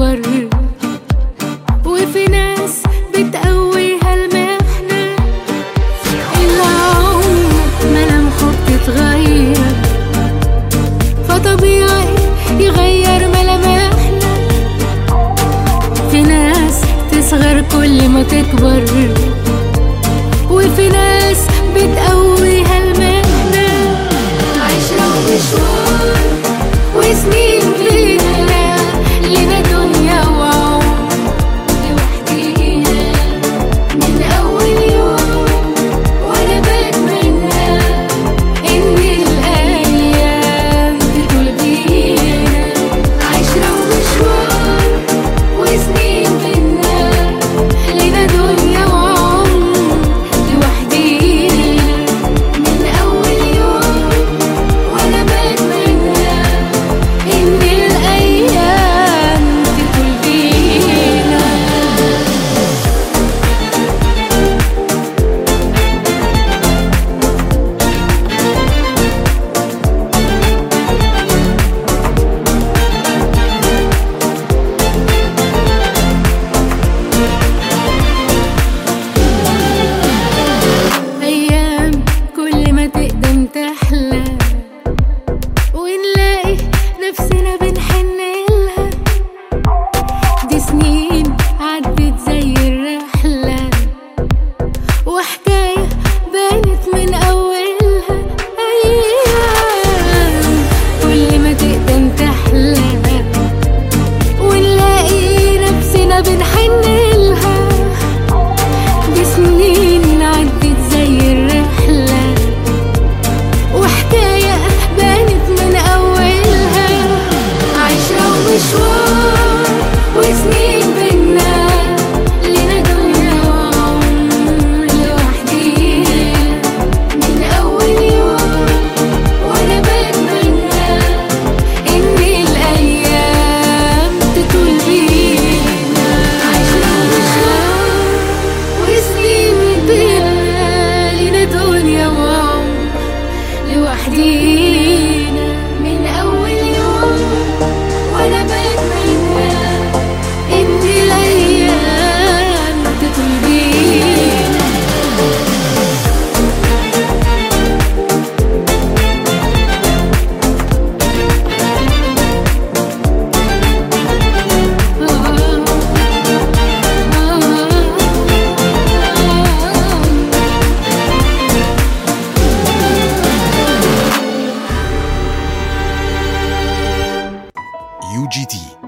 تكبر وفي ناس بتقويها المحنة العمر ملامحه بتتغير فطبيعي يغير ملامحنا في ناس تصغر كل ما تكبر. وفي ناس بتقويها المهنة عشرة ومشوار وسنين GT.